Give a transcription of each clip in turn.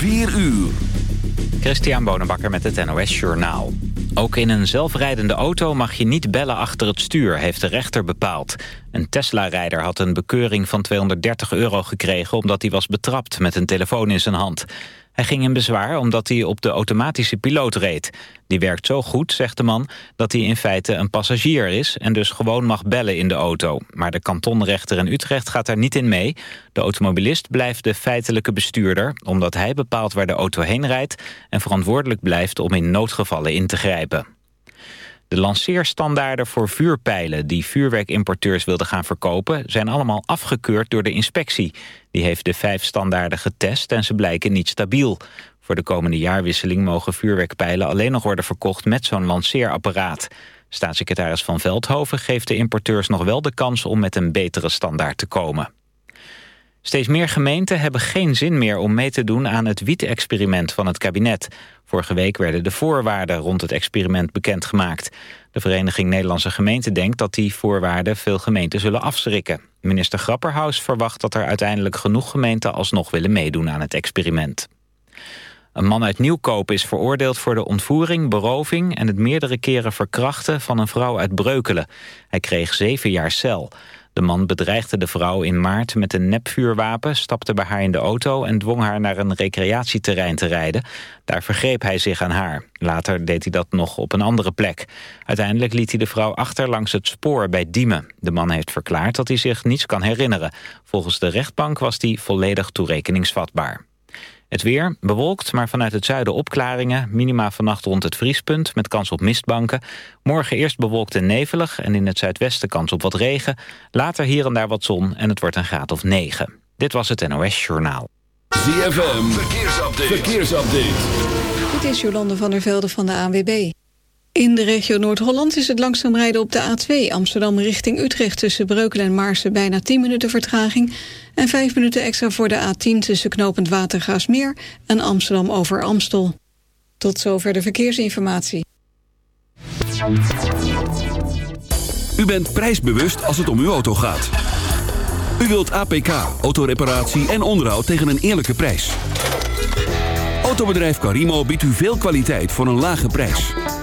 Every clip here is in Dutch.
4 uur. Christian Bonenbakker met het NOS Journaal. Ook in een zelfrijdende auto mag je niet bellen achter het stuur, heeft de rechter bepaald. Een Tesla-rijder had een bekeuring van 230 euro gekregen... omdat hij was betrapt met een telefoon in zijn hand. Hij ging in bezwaar omdat hij op de automatische piloot reed. Die werkt zo goed, zegt de man, dat hij in feite een passagier is... en dus gewoon mag bellen in de auto. Maar de kantonrechter in Utrecht gaat daar niet in mee. De automobilist blijft de feitelijke bestuurder... omdat hij bepaalt waar de auto heen rijdt... en verantwoordelijk blijft om in noodgevallen in te grijpen. De lanceerstandaarden voor vuurpijlen die vuurwerkimporteurs wilden gaan verkopen... zijn allemaal afgekeurd door de inspectie. Die heeft de vijf standaarden getest en ze blijken niet stabiel. Voor de komende jaarwisseling mogen vuurwerkpijlen alleen nog worden verkocht met zo'n lanceerapparaat. Staatssecretaris Van Veldhoven geeft de importeurs nog wel de kans om met een betere standaard te komen. Steeds meer gemeenten hebben geen zin meer om mee te doen aan het wiet-experiment van het kabinet. Vorige week werden de voorwaarden rond het experiment bekendgemaakt. De Vereniging Nederlandse Gemeenten denkt dat die voorwaarden veel gemeenten zullen afschrikken. Minister Grapperhaus verwacht dat er uiteindelijk genoeg gemeenten alsnog willen meedoen aan het experiment. Een man uit Nieuwkoop is veroordeeld voor de ontvoering, beroving... en het meerdere keren verkrachten van een vrouw uit Breukelen. Hij kreeg zeven jaar cel. De man bedreigde de vrouw in maart met een nepvuurwapen... stapte bij haar in de auto en dwong haar naar een recreatieterrein te rijden. Daar vergreep hij zich aan haar. Later deed hij dat nog op een andere plek. Uiteindelijk liet hij de vrouw achter langs het spoor bij Diemen. De man heeft verklaard dat hij zich niets kan herinneren. Volgens de rechtbank was hij volledig toerekeningsvatbaar. Het weer bewolkt, maar vanuit het zuiden opklaringen. Minima vannacht rond het vriespunt met kans op mistbanken. Morgen eerst bewolkt en nevelig en in het zuidwesten kans op wat regen. Later hier en daar wat zon en het wordt een graad of 9. Dit was het NOS Journaal. ZFM, verkeersupdate. verkeersupdate. Dit is Jolande van der Velde van de ANWB. In de regio Noord-Holland is het langzaam rijden op de A2 Amsterdam richting Utrecht tussen Breukelen en Maarsen bijna 10 minuten vertraging en 5 minuten extra voor de A10 tussen Knopend Watergaasmeer en Amsterdam over Amstel. Tot zover de verkeersinformatie. U bent prijsbewust als het om uw auto gaat. U wilt APK, autoreparatie en onderhoud tegen een eerlijke prijs. Autobedrijf Carimo biedt u veel kwaliteit voor een lage prijs.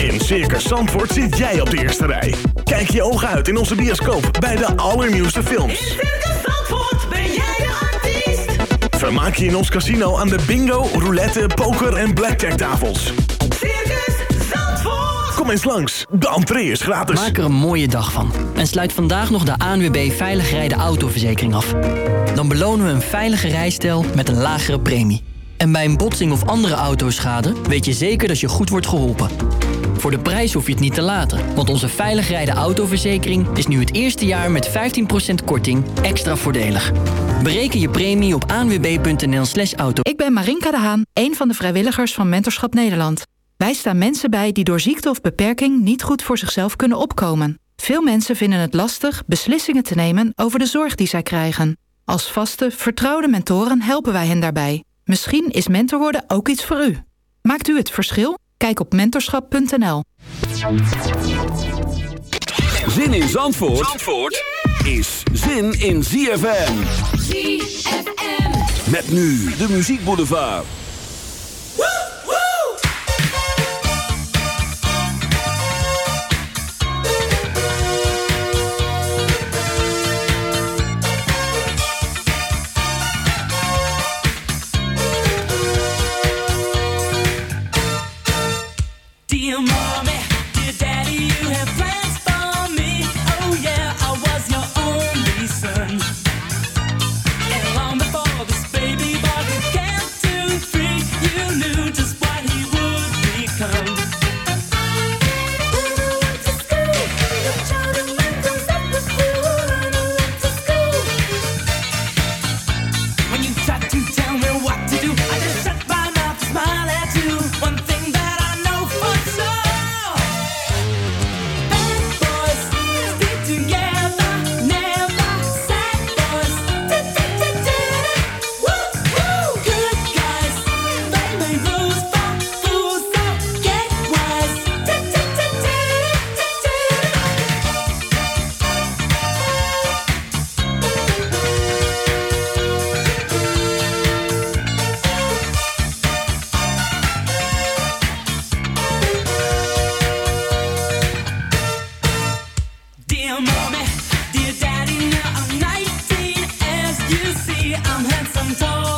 In Circus Zandvoort zit jij op de eerste rij. Kijk je ogen uit in onze bioscoop bij de allernieuwste In films. Circus Zandvoort ben jij de artiest. Vermaak je in ons casino aan de bingo, roulette, poker en blackjack tafels. Circus Zandvoort. Kom eens langs, de entree is gratis. Maak er een mooie dag van. En sluit vandaag nog de ANWB Veilig Rijden Autoverzekering af. Dan belonen we een veilige rijstijl met een lagere premie. En bij een botsing of andere autoschade weet je zeker dat je goed wordt geholpen. Voor de prijs hoef je het niet te laten, want onze Veilig Rijden Autoverzekering is nu het eerste jaar met 15% korting extra voordelig. Bereken je premie op anwb.nl slash auto. Ik ben Marinka de Haan, een van de vrijwilligers van Mentorschap Nederland. Wij staan mensen bij die door ziekte of beperking niet goed voor zichzelf kunnen opkomen. Veel mensen vinden het lastig beslissingen te nemen over de zorg die zij krijgen. Als vaste, vertrouwde mentoren helpen wij hen daarbij. Misschien is mentor worden ook iets voor u. Maakt u het verschil? Kijk op mentorschap.nl. Zin in Zandvoort, Zandvoort is zin in ZFM. ZFM. Met nu de muziekboulevard. Dear song.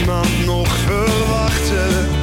Niemand nog verwachtte.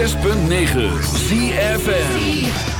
106.9 ZFM.